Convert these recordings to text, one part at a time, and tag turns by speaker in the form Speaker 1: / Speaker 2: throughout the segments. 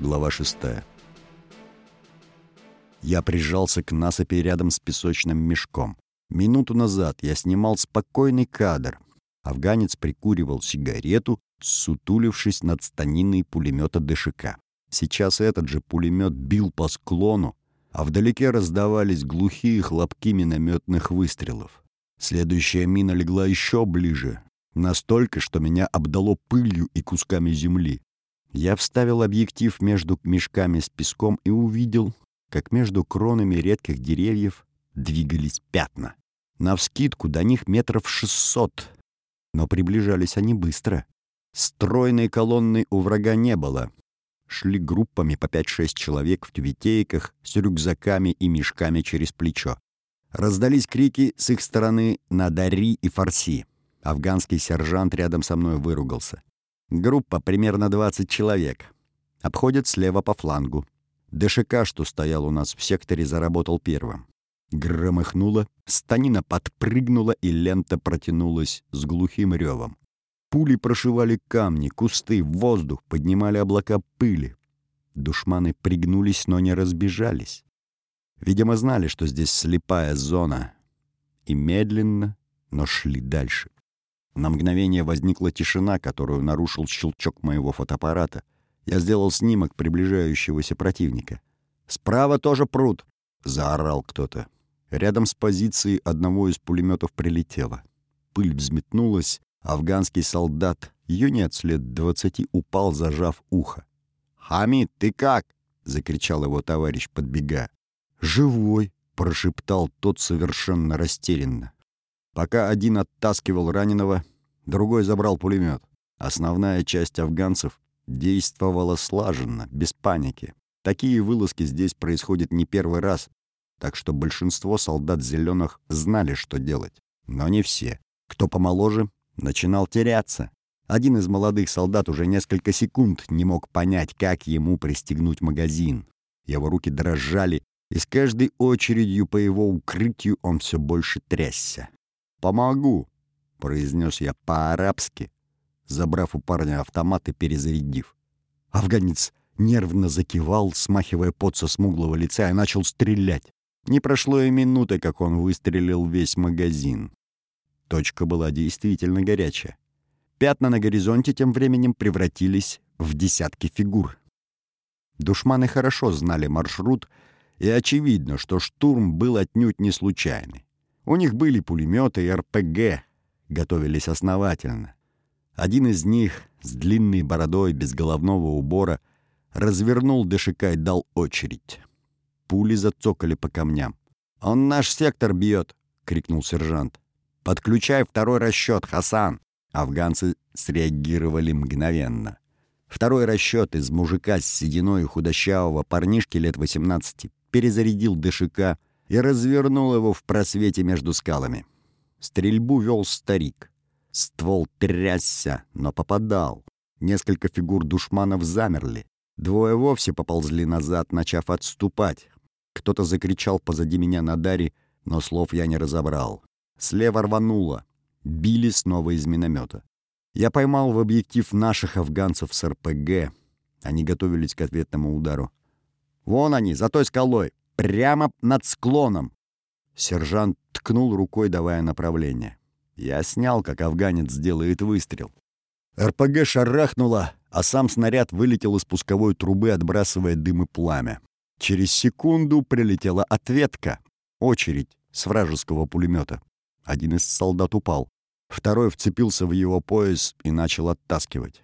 Speaker 1: Глава 6. Я прижался к насыпи рядом с песочным мешком. Минуту назад я снимал спокойный кадр. Афганец прикуривал сигарету, сутулившись над станиной пулемета ДШК. Сейчас этот же пулемет бил по склону, а вдалеке раздавались глухие хлопки минометных выстрелов. Следующая мина легла еще ближе, настолько, что меня обдало пылью и кусками земли. Я вставил объектив между мешками с песком и увидел, как между кронами редких деревьев двигались пятна. Навскидку до них метров шестьсот, но приближались они быстро. Стройной колонны у врага не было. Шли группами по 5-6 человек в тюбетейках с рюкзаками и мешками через плечо. Раздались крики с их стороны на Дари и Фарси. Афганский сержант рядом со мной выругался. Группа примерно 20 человек. Обходят слева по флангу. ДШК, что стоял у нас в секторе, заработал первым. Громыхнуло, станина подпрыгнула, и лента протянулась с глухим ревом. Пули прошивали камни, кусты, воздух, поднимали облака пыли. Душманы пригнулись, но не разбежались. Видимо, знали, что здесь слепая зона. И медленно, но шли дальше. На мгновение возникла тишина, которую нарушил щелчок моего фотоаппарата. Я сделал снимок приближающегося противника. «Справа тоже пруд!» — заорал кто-то. Рядом с позицией одного из пулеметов прилетело. Пыль взметнулась, афганский солдат, нет лет двадцати, упал, зажав ухо. «Хамид, ты как?» — закричал его товарищ, подбегая. «Живой!» — прошептал тот совершенно растерянно. Пока один оттаскивал раненого, другой забрал пулемет. Основная часть афганцев действовала слаженно, без паники. Такие вылазки здесь происходят не первый раз, так что большинство солдат зеленых знали, что делать. Но не все. Кто помоложе, начинал теряться. Один из молодых солдат уже несколько секунд не мог понять, как ему пристегнуть магазин. Его руки дрожали, и с каждой очередью по его укрытию он все больше трясся. «Помогу», — произнес я по-арабски, забрав у парня автомат и перезарядив. Афганец нервно закивал, смахивая пот со смуглого лица, и начал стрелять. Не прошло и минуты, как он выстрелил весь магазин. Точка была действительно горячая. Пятна на горизонте тем временем превратились в десятки фигур. Душманы хорошо знали маршрут, и очевидно, что штурм был отнюдь не случайный. У них были пулеметы и РПГ, готовились основательно. Один из них с длинной бородой без головного убора развернул ДШК и дал очередь. Пули зацокали по камням. «Он наш сектор бьет!» — крикнул сержант. «Подключай второй расчет, Хасан!» Афганцы среагировали мгновенно. Второй расчет из мужика с сединой худощавого парнишки лет 18 перезарядил ДШК и развернул его в просвете между скалами. Стрельбу вел старик. Ствол трясся, но попадал. Несколько фигур душманов замерли. Двое вовсе поползли назад, начав отступать. Кто-то закричал позади меня на даре, но слов я не разобрал. Слева рвануло. Били снова из миномета. Я поймал в объектив наших афганцев с РПГ. Они готовились к ответному удару. «Вон они, за той скалой! Прямо над склоном. Сержант ткнул рукой, давая направление. Я снял, как афганец делает выстрел. РПГ шарахнуло, а сам снаряд вылетел из пусковой трубы, отбрасывая дым и пламя. Через секунду прилетела ответка. Очередь с вражеского пулемета. Один из солдат упал. Второй вцепился в его пояс и начал оттаскивать.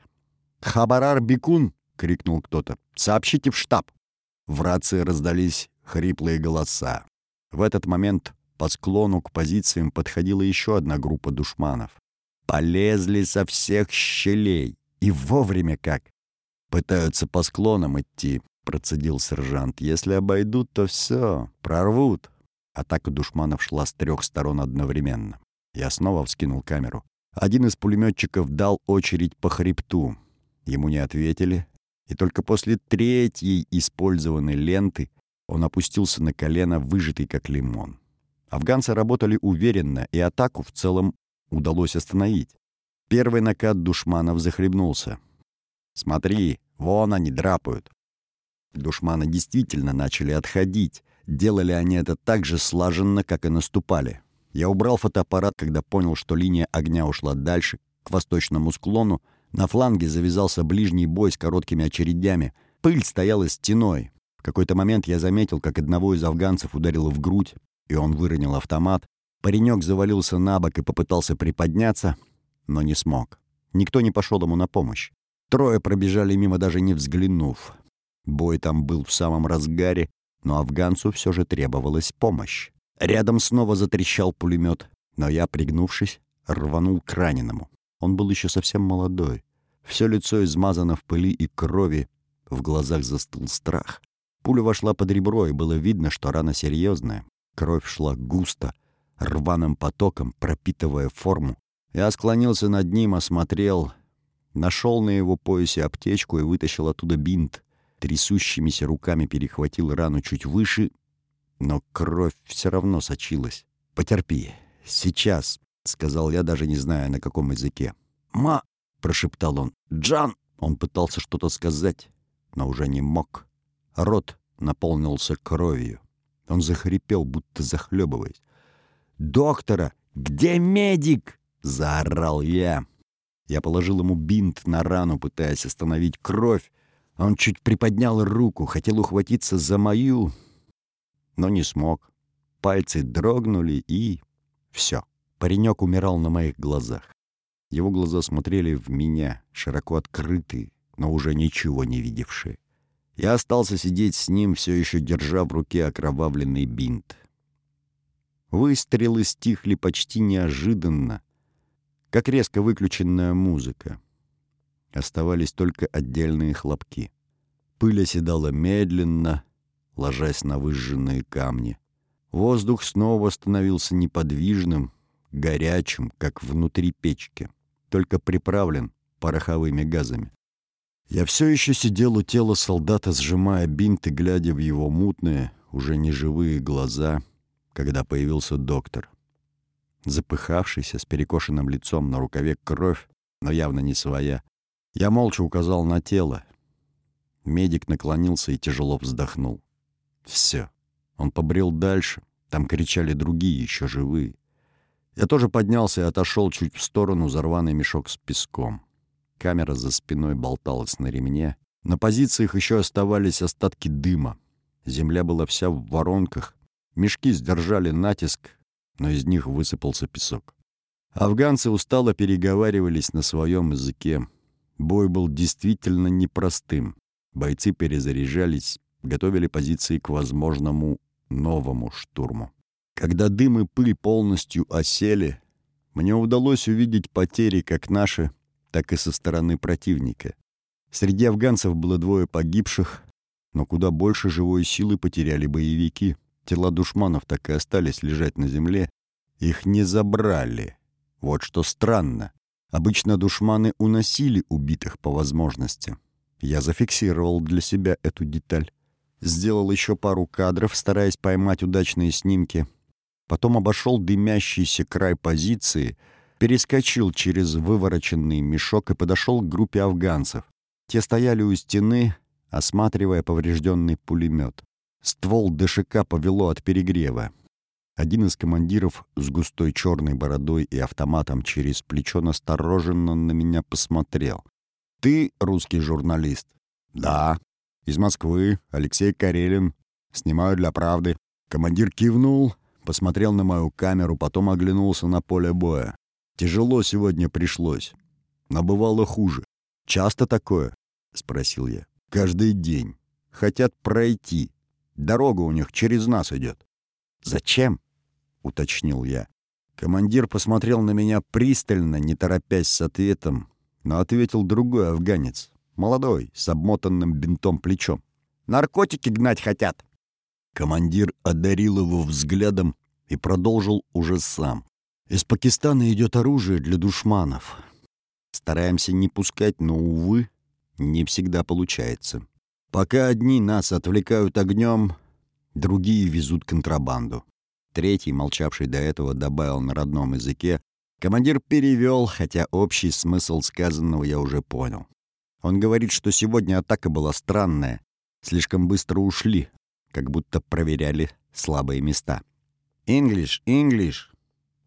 Speaker 1: «Хабарар Бекун!» — крикнул кто-то. «Сообщите в штаб!» В рации раздались хриплые голоса. В этот момент по склону к позициям подходила еще одна группа душманов. Полезли со всех щелей. И вовремя как. «Пытаются по склонам идти», — процедил сержант. «Если обойдут, то все, прорвут». Атака душманов шла с трех сторон одновременно. Я снова вскинул камеру. Один из пулеметчиков дал очередь по хребту. Ему не ответили, и только после третьей использованной ленты он опустился на колено, выжатый как лимон. Афганцы работали уверенно, и атаку в целом удалось остановить. Первый накат душманов захлебнулся. «Смотри, вон они драпают!» Душманы действительно начали отходить. Делали они это так же слаженно, как и наступали. Я убрал фотоаппарат, когда понял, что линия огня ушла дальше, к восточному склону. На фланге завязался ближний бой с короткими очередями. Пыль стояла стеной. Какой-то момент я заметил, как одного из афганцев ударило в грудь, и он выронил автомат. Паренек завалился на бок и попытался приподняться, но не смог. Никто не пошел ему на помощь. Трое пробежали мимо, даже не взглянув. Бой там был в самом разгаре, но афганцу все же требовалась помощь. Рядом снова затрещал пулемет, но я, пригнувшись, рванул к раненому. Он был еще совсем молодой. Все лицо измазано в пыли и крови, в глазах застыл страх. Пуля вошла под ребро, и было видно, что рана серьезная. Кровь шла густо, рваным потоком, пропитывая форму. Я склонился над ним, осмотрел, нашел на его поясе аптечку и вытащил оттуда бинт трясущимися руками перехватил рану чуть выше, но кровь все равно сочилась. «Потерпи. Сейчас», — сказал я, даже не зная, на каком языке. «Ма!» — прошептал он. «Джан!» Он пытался что-то сказать, но уже не мог. Рот наполнился кровью. Он захрипел, будто захлебываясь. «Доктора! Где медик?» — заорал я. Я положил ему бинт на рану, пытаясь остановить кровь, он чуть приподнял руку, хотел ухватиться за мою, но не смог. Пальцы дрогнули, и... Все. Паренек умирал на моих глазах. Его глаза смотрели в меня, широко открытые, но уже ничего не видевшие. Я остался сидеть с ним, все еще держа в руке окровавленный бинт. Выстрелы стихли почти неожиданно, как резко выключенная музыка. Оставались только отдельные хлопки. Пыль оседала медленно, ложась на выжженные камни. Воздух снова становился неподвижным, горячим, как внутри печки, только приправлен пороховыми газами. Я все еще сидел у тела солдата, сжимая бинт и глядя в его мутные, уже неживые глаза, когда появился доктор. Запыхавшийся, с перекошенным лицом на рукаве кровь, но явно не своя. Я молча указал на тело. Медик наклонился и тяжело вздохнул. Все. Он побрел дальше. Там кричали другие, еще живые. Я тоже поднялся и отошел чуть в сторону за рваный мешок с песком. Камера за спиной болталась на ремне. На позициях еще оставались остатки дыма. Земля была вся в воронках. Мешки сдержали натиск, но из них высыпался песок. Афганцы устало переговаривались на своем языке. Бой был действительно непростым. Бойцы перезаряжались, готовили позиции к возможному новому штурму. Когда дым и пыль полностью осели, мне удалось увидеть потери как наши, так и со стороны противника. Среди афганцев было двое погибших, но куда больше живой силы потеряли боевики. Тела душманов так и остались лежать на земле. Их не забрали. Вот что странно. Обычно душманы уносили убитых по возможности. Я зафиксировал для себя эту деталь. Сделал еще пару кадров, стараясь поймать удачные снимки. Потом обошел дымящийся край позиции, перескочил через вывороченный мешок и подошел к группе афганцев. Те стояли у стены, осматривая поврежденный пулемет. Ствол ДШК повело от перегрева. Один из командиров с густой черной бородой и автоматом через плечо настороженно на меня посмотрел. «Ты русский журналист?» «Да». «Из Москвы. Алексей Карелин. Снимаю для правды». Командир кивнул, посмотрел на мою камеру, потом оглянулся на поле боя. «Тяжело сегодня пришлось. Но бывало хуже. Часто такое?» — спросил я. «Каждый день. Хотят пройти. Дорога у них через нас идет». «Зачем?» уточнил я. Командир посмотрел на меня пристально, не торопясь с ответом, но ответил другой афганец, молодой, с обмотанным бинтом плечом. «Наркотики гнать хотят!» Командир одарил его взглядом и продолжил уже сам. «Из Пакистана идет оружие для душманов. Стараемся не пускать, но, увы, не всегда получается. Пока одни нас отвлекают огнем, другие везут контрабанду. Третий, молчавший до этого, добавил на родном языке. Командир перевел, хотя общий смысл сказанного я уже понял. Он говорит, что сегодня атака была странная. слишком быстро ушли, как будто проверяли слабые места. «Инглиш, Инглиш!»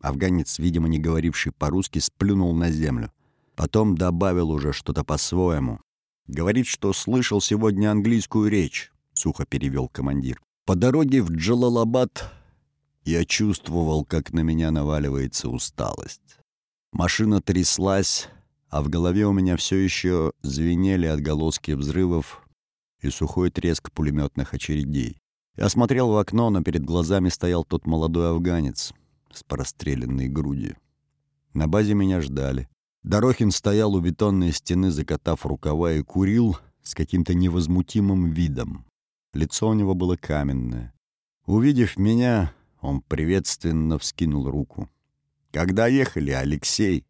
Speaker 1: Афганец, видимо, не говоривший по-русски, сплюнул на землю. Потом добавил уже что-то по-своему. «Говорит, что слышал сегодня английскую речь», — сухо перевел командир. «По дороге в Джалалабад я чувствовал, как на меня наваливается усталость. Машина тряслась, а в голове у меня все еще звенели отголоски взрывов и сухой треск пулеметных очередей. Я смотрел в окно, но перед глазами стоял тот молодой афганец с простреленной грудью. На базе меня ждали. Дорохин стоял у бетонной стены, закатав рукава, и курил с каким-то невозмутимым видом. Лицо у него было каменное. Увидев меня, он приветственно вскинул руку. «Когда ехали, Алексей?»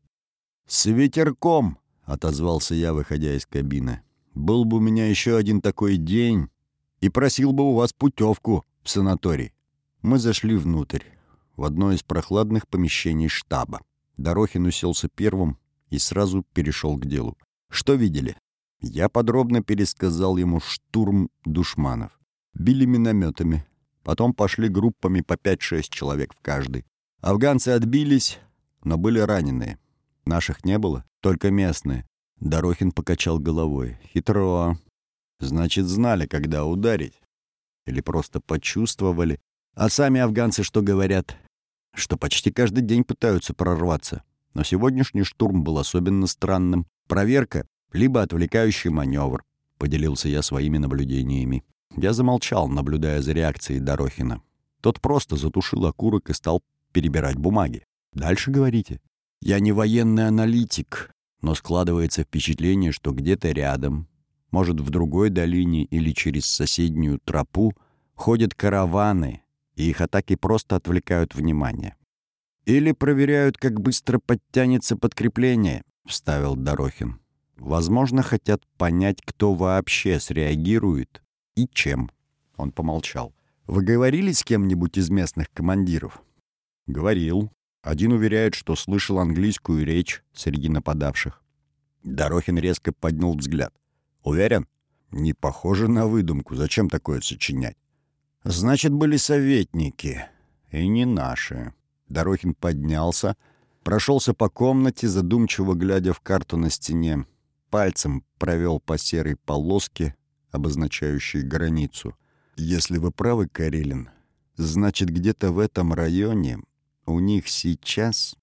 Speaker 1: «С ветерком», — отозвался я, выходя из кабины. «Был бы у меня еще один такой день, и просил бы у вас путевку в санаторий». Мы зашли внутрь, в одно из прохладных помещений штаба. Дорохин уселся первым и сразу перешел к делу. «Что видели?» Я подробно пересказал ему штурм душманов. Били минометами, Потом пошли группами по 5-6 человек в каждой. Афганцы отбились, но были раненые. Наших не было, только местные. Дорохин покачал головой. Хитро. Значит, знали, когда ударить. Или просто почувствовали. А сами афганцы что говорят? Что почти каждый день пытаются прорваться. Но сегодняшний штурм был особенно странным. Проверка, либо отвлекающий маневр. Поделился я своими наблюдениями. Я замолчал, наблюдая за реакцией Дорохина. Тот просто затушил окурок и стал перебирать бумаги. «Дальше говорите». «Я не военный аналитик, но складывается впечатление, что где-то рядом, может, в другой долине или через соседнюю тропу, ходят караваны, и их атаки просто отвлекают внимание. Или проверяют, как быстро подтянется подкрепление», — вставил Дорохин. «Возможно, хотят понять, кто вообще среагирует и чем?» Он помолчал. «Вы говорили с кем-нибудь из местных командиров?» «Говорил. Один уверяет, что слышал английскую речь среди нападавших». Дорохин резко поднял взгляд. «Уверен?» «Не похоже на выдумку. Зачем такое сочинять?» «Значит, были советники. И не наши». Дорохин поднялся, прошелся по комнате, задумчиво глядя в карту на стене. Пальцем провел по серой полоске, обозначающие границу. Если вы правы, Карелин, значит, где-то в этом районе у них сейчас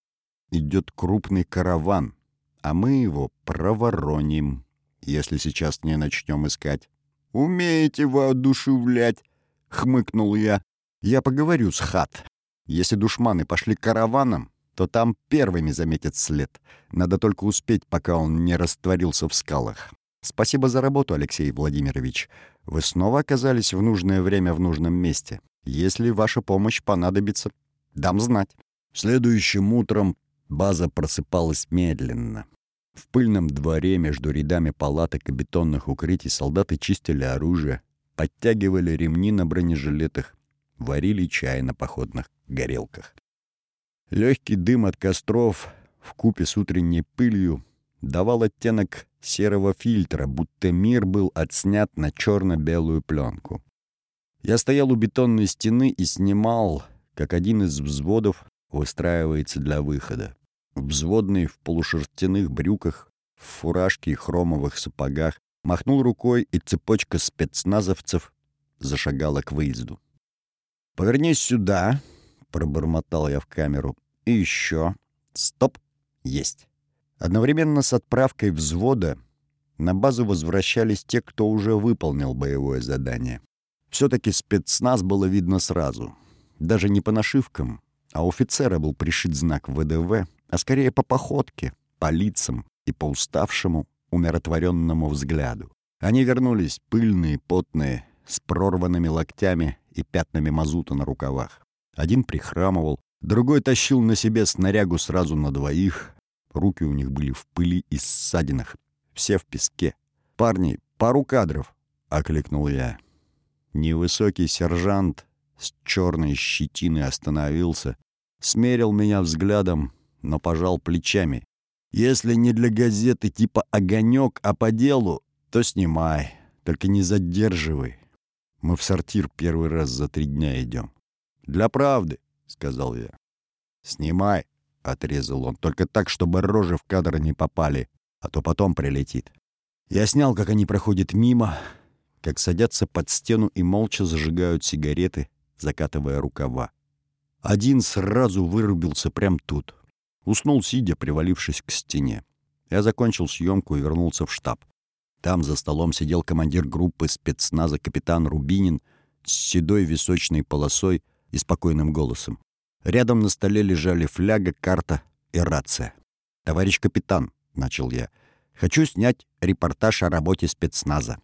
Speaker 1: идет крупный караван, а мы его провороним, если сейчас не начнем искать. «Умеете воодушевлять!» — хмыкнул я. «Я поговорю с хат. Если душманы пошли караваном, то там первыми заметят след. Надо только успеть, пока он не растворился в скалах. Спасибо за работу, Алексей Владимирович. Вы снова оказались в нужное время в нужном месте. Если ваша помощь понадобится, дам знать. Следующим утром база просыпалась медленно. В пыльном дворе между рядами палаток и бетонных укрытий солдаты чистили оружие, подтягивали ремни на бронежилетах, варили чай на походных горелках. Легкий дым от костров в купе с утренней пылью давал оттенок серого фильтра, будто мир был отснят на черно-белую пленку. Я стоял у бетонной стены и снимал, как один из взводов выстраивается для выхода. Взводный в полушерстяных брюках, в фуражке и хромовых сапогах, махнул рукой, и цепочка спецназовцев зашагала к выезду. «Повернись сюда», — пробормотал я в камеру. «И еще. Стоп. Есть». Одновременно с отправкой взвода на базу возвращались те, кто уже выполнил боевое задание. Все-таки спецназ было видно сразу. Даже не по нашивкам, а у офицера был пришит знак ВДВ, а скорее по походке, по лицам и по уставшему, умиротворенному взгляду. Они вернулись пыльные, потные, с прорванными локтями и пятнами мазута на рукавах. Один прихрамывал, другой тащил на себе снарягу сразу на двоих, Руки у них были в пыли и ссадинах, все в песке. «Парни, пару кадров!» — окликнул я. Невысокий сержант с черной щетиной остановился, смерил меня взглядом, но пожал плечами. «Если не для газеты типа «Огонек», а по делу, то снимай. Только не задерживай. Мы в сортир первый раз за три дня идем. Для правды, сказал я. Снимай, отрезал он. Только так, чтобы рожи в кадр не попали, а то потом прилетит. Я снял, как они проходят мимо, как садятся под стену и молча зажигают сигареты, закатывая рукава. Один сразу вырубился прямо тут. Уснул, сидя, привалившись к стене. Я закончил съемку и вернулся в штаб. Там за столом сидел командир группы спецназа капитан Рубинин с седой височной полосой и спокойным голосом. Рядом на столе лежали фляга, карта и рация. «Товарищ капитан», — начал я, — «хочу снять репортаж о работе спецназа.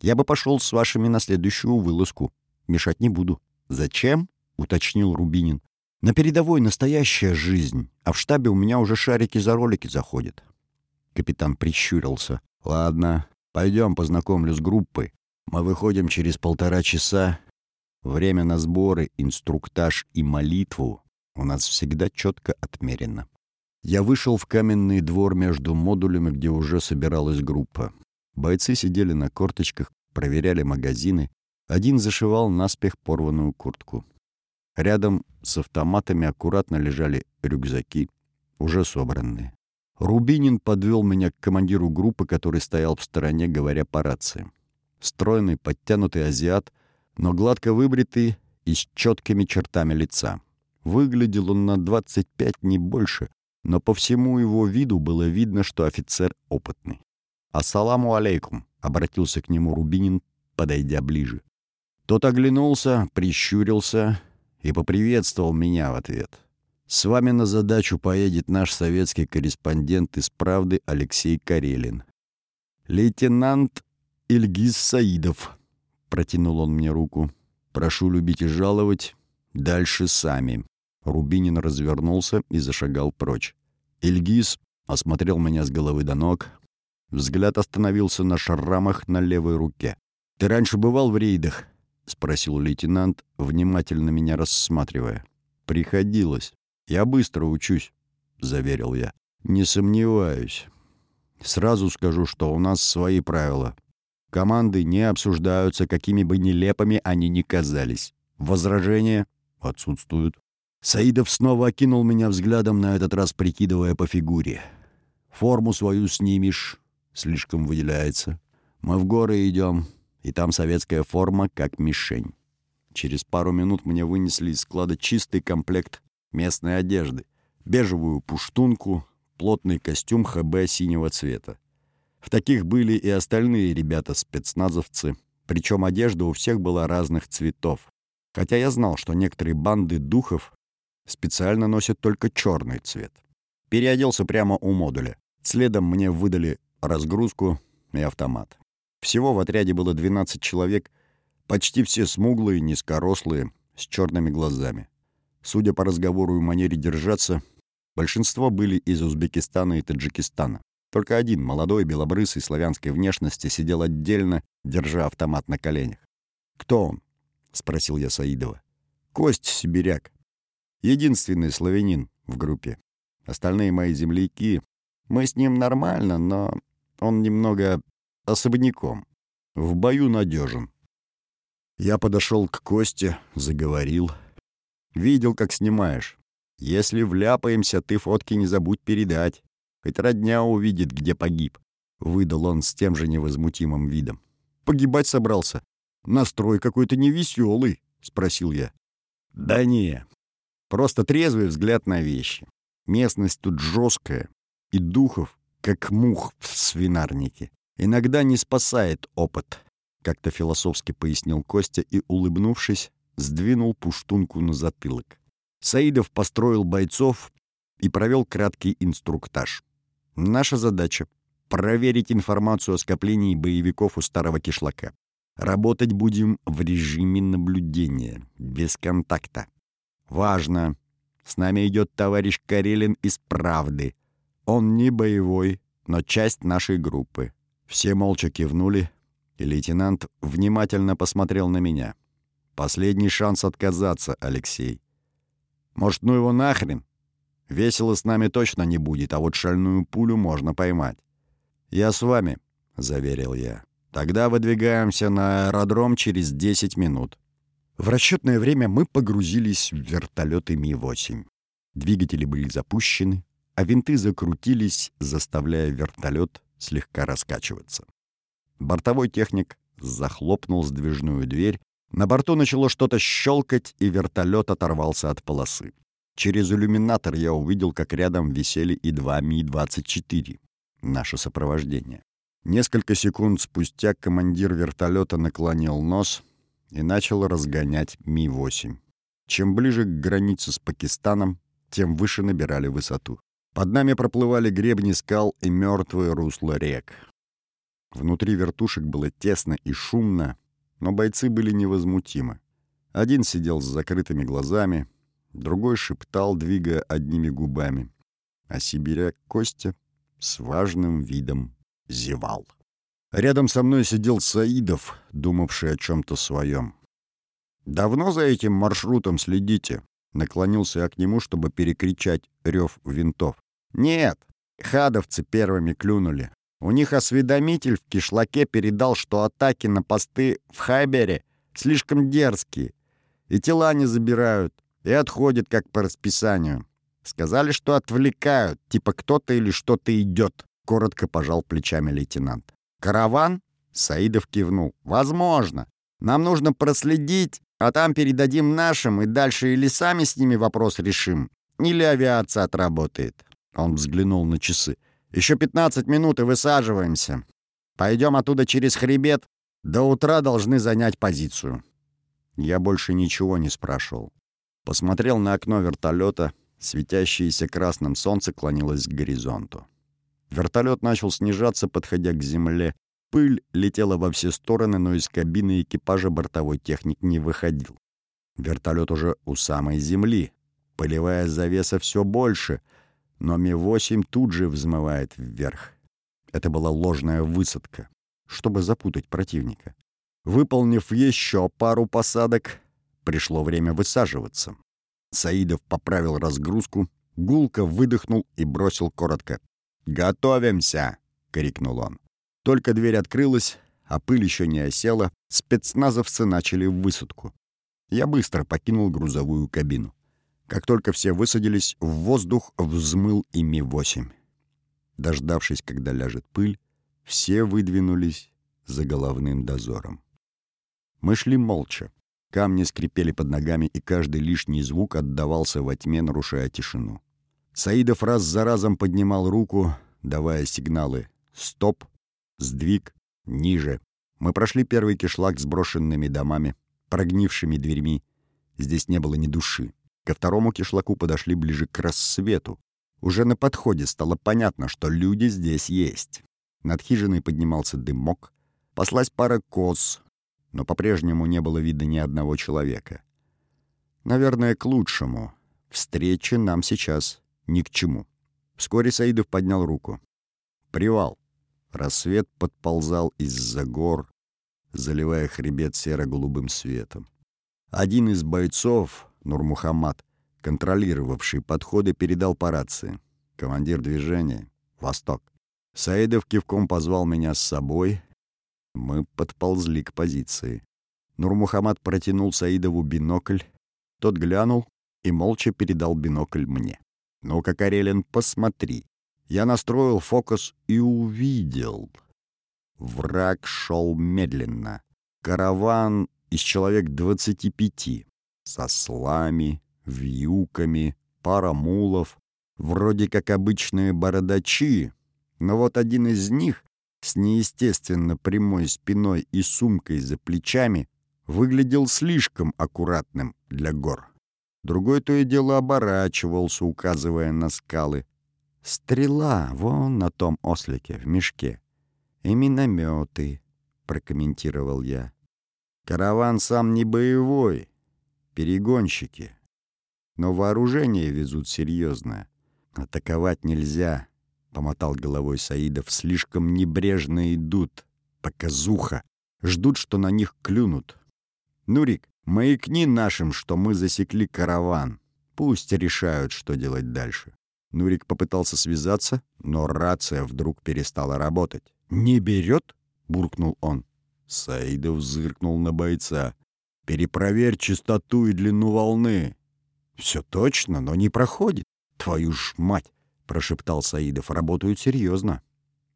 Speaker 1: Я бы пошел с вашими на следующую вылазку. Мешать не буду». «Зачем?» — уточнил Рубинин. «На передовой настоящая жизнь, а в штабе у меня уже шарики за ролики заходят». Капитан прищурился. «Ладно, пойдем познакомлю с группой. Мы выходим через полтора часа. Время на сборы, инструктаж и молитву у нас всегда четко отмерено». Я вышел в каменный двор между модулями, где уже собиралась группа. Бойцы сидели на корточках, проверяли магазины. Один зашивал наспех порванную куртку. Рядом с автоматами аккуратно лежали рюкзаки, уже собранные. Рубинин подвел меня к командиру группы, который стоял в стороне, говоря по рации. Стройный, подтянутый азиат, но гладко выбритый и с четкими чертами лица. Выглядел он на 25, не больше, но по всему его виду было видно, что офицер опытный. «Ассаламу алейкум», — обратился к нему Рубинин, подойдя ближе. Тот оглянулся, прищурился и поприветствовал меня в ответ. «С вами на задачу поедет наш советский корреспондент из «Правды» Алексей Карелин. Лейтенант Ильгиз Саидов», — протянул он мне руку. «Прошу любить и жаловать. Дальше сами». Рубинин развернулся и зашагал прочь. Ильгиз осмотрел меня с головы до ног. Взгляд остановился на шрамах на левой руке. «Ты раньше бывал в рейдах?» — спросил лейтенант, внимательно меня рассматривая. «Приходилось. Я быстро учусь», — заверил я. «Не сомневаюсь. Сразу скажу, что у нас свои правила. Команды не обсуждаются, какими бы нелепыми они ни казались. Возражения отсутствуют». Саидов снова окинул меня взглядом, на этот раз прикидывая по фигуре. «Форму свою снимешь, слишком выделяется. Мы в горы идем, и там советская форма как мишень. Через пару минут мне вынесли из склада чистый комплект местной одежды. Бежевую пуштунку, плотный костюм ХБ синего цвета. В таких были и остальные ребята-спецназовцы, причем одежда у всех была разных цветов. Хотя я знал, что некоторые банды духов специально носят только черный цвет. Переоделся прямо у модуля. Следом мне выдали разгрузку и автомат. Всего в отряде было 12 человек, почти все смуглые, низкорослые, с черными глазами. Судя по разговору и манере держаться, большинство были из Узбекистана и Таджикистана. Только один, молодой, белобрысый, славянской внешности, сидел отдельно, держа автомат на коленях. «Кто он?» — спросил я Саидова. «Кость Сибиряк. Единственный славянин в группе. Остальные мои земляки. Мы с ним нормально, но он немного особняком. В бою надежен. Я подошел к Косте, заговорил. Видел, как снимаешь. Если вляпаемся, ты фотки не забудь передать. Хоть родня увидит, где погиб. Выдал он с тем же невозмутимым видом. Погибать собрался. Настрой какой-то невеселый, спросил я. Да не. Просто трезвый взгляд на вещи. Местность тут жесткая. И духов, как мух в свинарнике. Иногда не спасает опыт, как-то философски пояснил Костя и, улыбнувшись, сдвинул пуштунку на затылок. Саидов построил бойцов и провел краткий инструктаж. Наша задача — проверить информацию о скоплении боевиков у старого кишлака. Работать будем в режиме наблюдения, без контакта. Важно. С нами идет товарищ Карелин из «Правды». Он не боевой, но часть нашей группы. Все молча кивнули, и лейтенант внимательно посмотрел на меня. «Последний шанс отказаться, Алексей. Может, ну его нахрен? Весело с нами точно не будет, а вот шальную пулю можно поймать». «Я с вами», — заверил я. Тогда выдвигаемся на аэродром через 10 минут. В расчетное время мы погрузились в вертолеты Ми-8. Двигатели были запущены, а винты закрутились, заставляя вертолет слегка раскачиваться. Бортовой техник захлопнул сдвижную дверь, на борту начало что-то щелкать, и вертолет оторвался от полосы. Через иллюминатор я увидел, как рядом висели и два Ми-24. Наше сопровождение. Несколько секунд спустя командир вертолета наклонил нос и начал разгонять Ми-8. Чем ближе к границе с Пакистаном, тем выше набирали высоту. Под нами проплывали гребни скал и мертвые русла рек. Внутри вертушек было тесно и шумно, но бойцы были невозмутимы. Один сидел с закрытыми глазами, другой шептал, двигая одними губами, а сибиряк Костя с важным видом зевал. Рядом со мной сидел Саидов, думавший о чем-то своем. «Давно за этим маршрутом следите?» Наклонился я к нему, чтобы перекричать рев винтов. «Нет, хадовцы первыми клюнули. У них осведомитель в кишлаке передал, что атаки на посты в Хайбере слишком дерзкие, и тела не забирают, и отходят как по расписанию. Сказали, что отвлекают, типа кто-то или что-то идет», — коротко пожал плечами лейтенант. «Караван?» — Саидов кивнул. «Возможно. Нам нужно проследить, а там передадим нашим, и дальше или сами с ними вопрос решим, или авиация отработает». Он взглянул на часы. Еще 15 минут и высаживаемся. Пойдем оттуда через хребет. До утра должны занять позицию». Я больше ничего не спрашивал. Посмотрел на окно вертолета. Светящееся красным солнце клонилось к горизонту. Вертолет начал снижаться, подходя к земле. Пыль летела во все стороны, но из кабины экипажа бортовой техник не выходил. Вертолет уже у самой земли. Полевая завеса все больше — но Ми-8 тут же взмывает вверх. Это была ложная высадка, чтобы запутать противника. Выполнив еще пару посадок, пришло время высаживаться. Саидов поправил разгрузку, гулко выдохнул и бросил коротко. «Готовимся!» — крикнул он. Только дверь открылась, а пыль еще не осела, спецназовцы начали высадку. Я быстро покинул грузовую кабину. Как только все высадились, в воздух взмыл и Ми-8. Дождавшись, когда ляжет пыль, все выдвинулись за головным дозором. Мы шли молча. Камни скрипели под ногами, и каждый лишний звук отдавался во тьме, нарушая тишину. Саидов раз за разом поднимал руку, давая сигналы «стоп», «сдвиг», «ниже». Мы прошли первый кишлак с брошенными домами, прогнившими дверьми. Здесь не было ни души. Ко второму кишлаку подошли ближе к рассвету. Уже на подходе стало понятно, что люди здесь есть. Над хижиной поднимался дымок. Паслась пара коз, но по-прежнему не было видно ни одного человека. Наверное, к лучшему. Встречи нам сейчас ни к чему. Вскоре Саидов поднял руку. «Привал». Рассвет подползал из-за гор, заливая хребет серо-голубым светом. Один из бойцов, Нурмухаммад, контролировавший подходы, передал по рации. Командир движения — Восток. Саидов кивком позвал меня с собой. Мы подползли к позиции. Нурмухаммад протянул Саидову бинокль. Тот глянул и молча передал бинокль мне. «Ну-ка, Карелин, посмотри». Я настроил фокус и увидел. Враг шел медленно. Караван из человек двадцати пяти со слами, вьюками, пара мулов, вроде как обычные бородачи, но вот один из них с неестественно прямой спиной и сумкой за плечами выглядел слишком аккуратным для гор. Другой то и дело оборачивался, указывая на скалы. «Стрела вон на том ослике, в мешке. И минометы», — прокомментировал я. «Караван сам не боевой, перегонщики. Но вооружение везут серьезное. Атаковать нельзя, — помотал головой Саидов. Слишком небрежно идут, показуха. Ждут, что на них клюнут. Нурик, маякни нашим, что мы засекли караван. Пусть решают, что делать дальше. Нурик попытался связаться, но рация вдруг перестала работать. «Не берет?» —— буркнул он. Саидов зыркнул на бойца. «Перепроверь частоту и длину волны». «Все точно, но не проходит. Твою ж мать!» — прошептал Саидов. «Работают серьезно».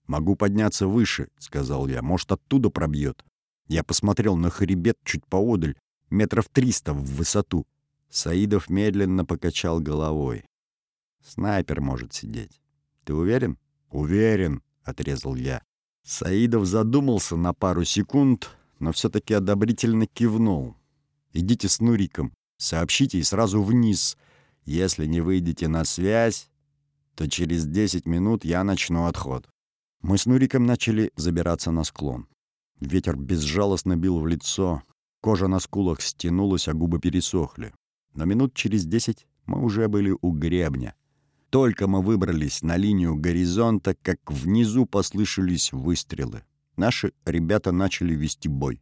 Speaker 1: «Могу подняться выше», — сказал я. «Может, оттуда пробьет». Я посмотрел на хребет чуть поодаль, метров триста в высоту. Саидов медленно покачал головой. «Снайпер может сидеть. Ты уверен?» «Уверен», — отрезал я. Саидов задумался на пару секунд, но все-таки одобрительно кивнул. «Идите с Нуриком, сообщите и сразу вниз. Если не выйдете на связь, то через 10 минут я начну отход». Мы с Нуриком начали забираться на склон. Ветер безжалостно бил в лицо, кожа на скулах стянулась, а губы пересохли. Но минут через десять мы уже были у гребня. Только мы выбрались на линию горизонта, как внизу послышались выстрелы. Наши ребята начали вести бой.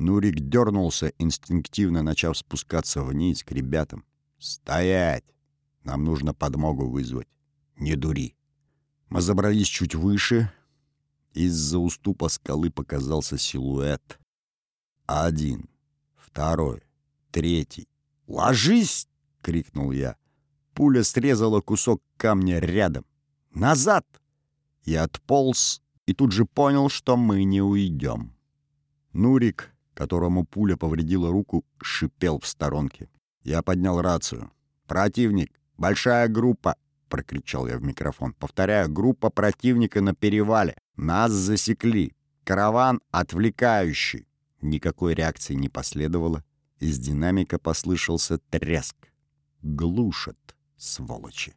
Speaker 1: Нурик дернулся, инстинктивно начав спускаться вниз к ребятам. «Стоять! Нам нужно подмогу вызвать. Не дури!» Мы забрались чуть выше. Из-за уступа скалы показался силуэт. Один, второй, третий. «Ложись!» — крикнул я. Пуля срезала кусок камня рядом. «Назад!» Я отполз и тут же понял, что мы не уйдем. Нурик, которому пуля повредила руку, шипел в сторонке. Я поднял рацию. «Противник! Большая группа!» — прокричал я в микрофон. «Повторяю, группа противника на перевале. Нас засекли. Караван отвлекающий». Никакой реакции не последовало. Из динамика послышался треск. Глушат, сволочи.